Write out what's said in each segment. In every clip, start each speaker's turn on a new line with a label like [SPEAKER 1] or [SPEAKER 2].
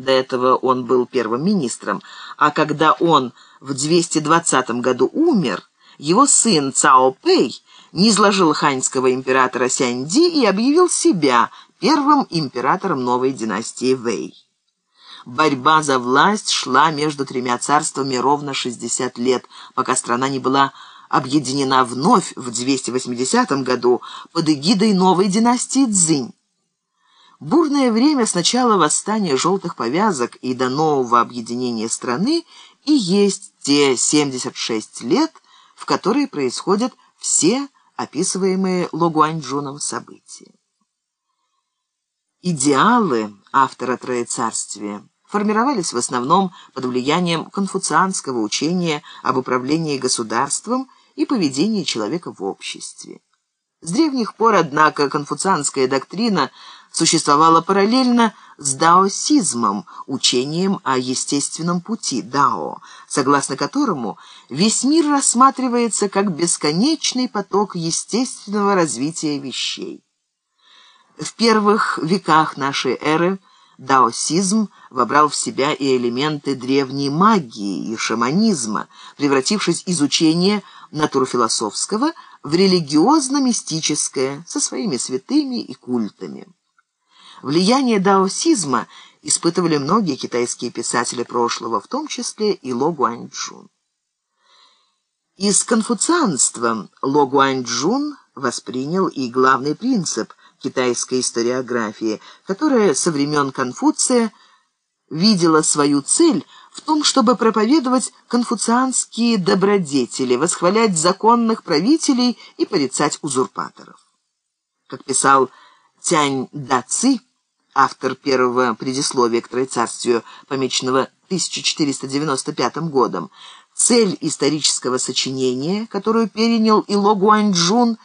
[SPEAKER 1] до этого он был первым министром, а когда он в 220 году умер, его сын Цао Пэй низложил ханьского императора Сяньди и объявил себя первым императором новой династии Вэй. Борьба за власть шла между тремя царствами ровно 60 лет, пока страна не была объединена вновь в 280 году под эгидой новой династии Цзинь. Бурное время с начала восстания желтых повязок и до нового объединения страны и есть те 76 лет, в которые происходят все описываемые Логуаньчжуном события. Идеалы автора Троецарствия формировались в основном под влиянием конфуцианского учения об управлении государством и поведении человека в обществе. С древних пор, однако, конфуцианская доктрина существовала параллельно с даосизмом, учением о естественном пути дао, согласно которому весь мир рассматривается как бесконечный поток естественного развития вещей. В первых веках нашей эры даосизм вобрал в себя и элементы древней магии и шаманизма, превратившись из учения натурфилософского в религиозно-мистическое со своими святыми и культами. Влияние даосизма испытывали многие китайские писатели прошлого, в том числе и Ло Гуаньчжун. Из конфуцианства Ло Гуаньчжун воспринял и главный принцип китайской историографии, которая со времен Конфуция видела свою цель в том, чтобы проповедовать конфуцианские добродетели, восхвалять законных правителей и порицать узурпаторов. Как писал Тянь Даци, автор первого предисловия к Троецарствию, помеченного 1495 годом, цель исторического сочинения, которую перенял Ило Гуаньчжун,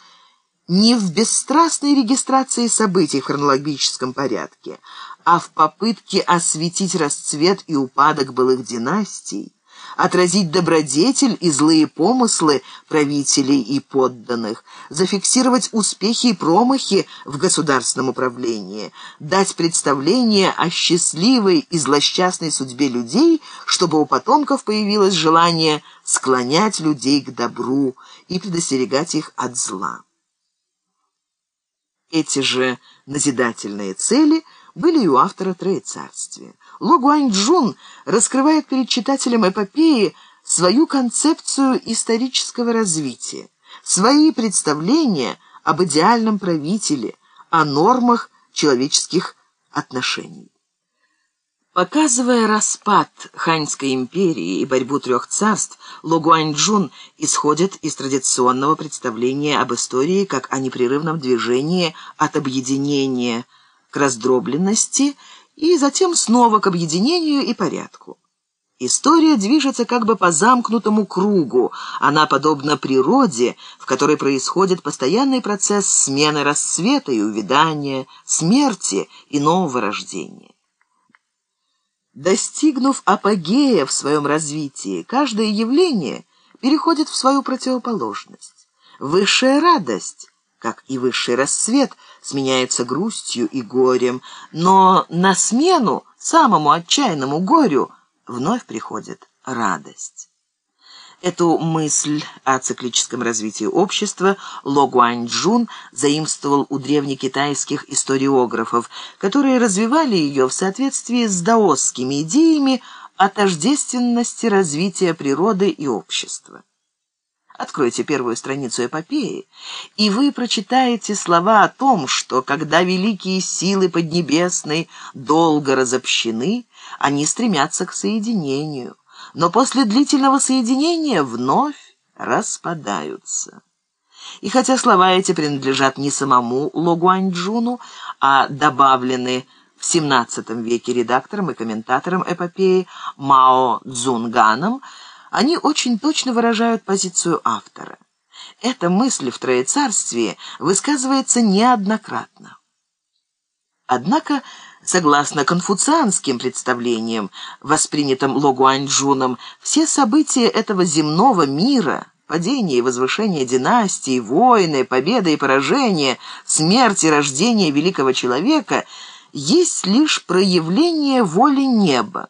[SPEAKER 1] не в бесстрастной регистрации событий в хронологическом порядке, а в попытке осветить расцвет и упадок былых династий, отразить добродетель и злые помыслы правителей и подданных, зафиксировать успехи и промахи в государственном управлении, дать представление о счастливой и злосчастной судьбе людей, чтобы у потомков появилось желание склонять людей к добру и предостерегать их от зла. Эти же назидательные цели – были и у автора Троецарствия. Ло Гуаньчжун раскрывает перед читателем эпопеи свою концепцию исторического развития, свои представления об идеальном правителе, о нормах человеческих отношений. Показывая распад Ханьской империи и борьбу трех царств, Ло Гуаньчжун исходит из традиционного представления об истории как о непрерывном движении от объединения – к раздробленности и затем снова к объединению и порядку. История движется как бы по замкнутому кругу. Она подобна природе, в которой происходит постоянный процесс смены рассвета и увядания, смерти и нового рождения. Достигнув апогея в своем развитии, каждое явление переходит в свою противоположность. Высшая радость как и высший рассвет, сменяется грустью и горем, но на смену самому отчаянному горю вновь приходит радость. Эту мысль о циклическом развитии общества Ло Гуаньчжун заимствовал у древнекитайских историографов, которые развивали ее в соответствии с даосскими идеями о тождественности развития природы и общества. Откройте первую страницу эпопеи, и вы прочитаете слова о том, что когда великие силы Поднебесной долго разобщены, они стремятся к соединению, но после длительного соединения вновь распадаются. И хотя слова эти принадлежат не самому Логуаньчжуну, а добавлены в XVII веке редактором и комментатором эпопеи Мао Цзунганом, они очень точно выражают позицию автора. Эта мысль в Троецарстве высказывается неоднократно. Однако, согласно конфуцианским представлениям, воспринятым Логуаньчжуном, все события этого земного мира – Падение и возвышение династии, войны, победы и поражения, смерть и рождение великого человека есть лишь проявление воли неба.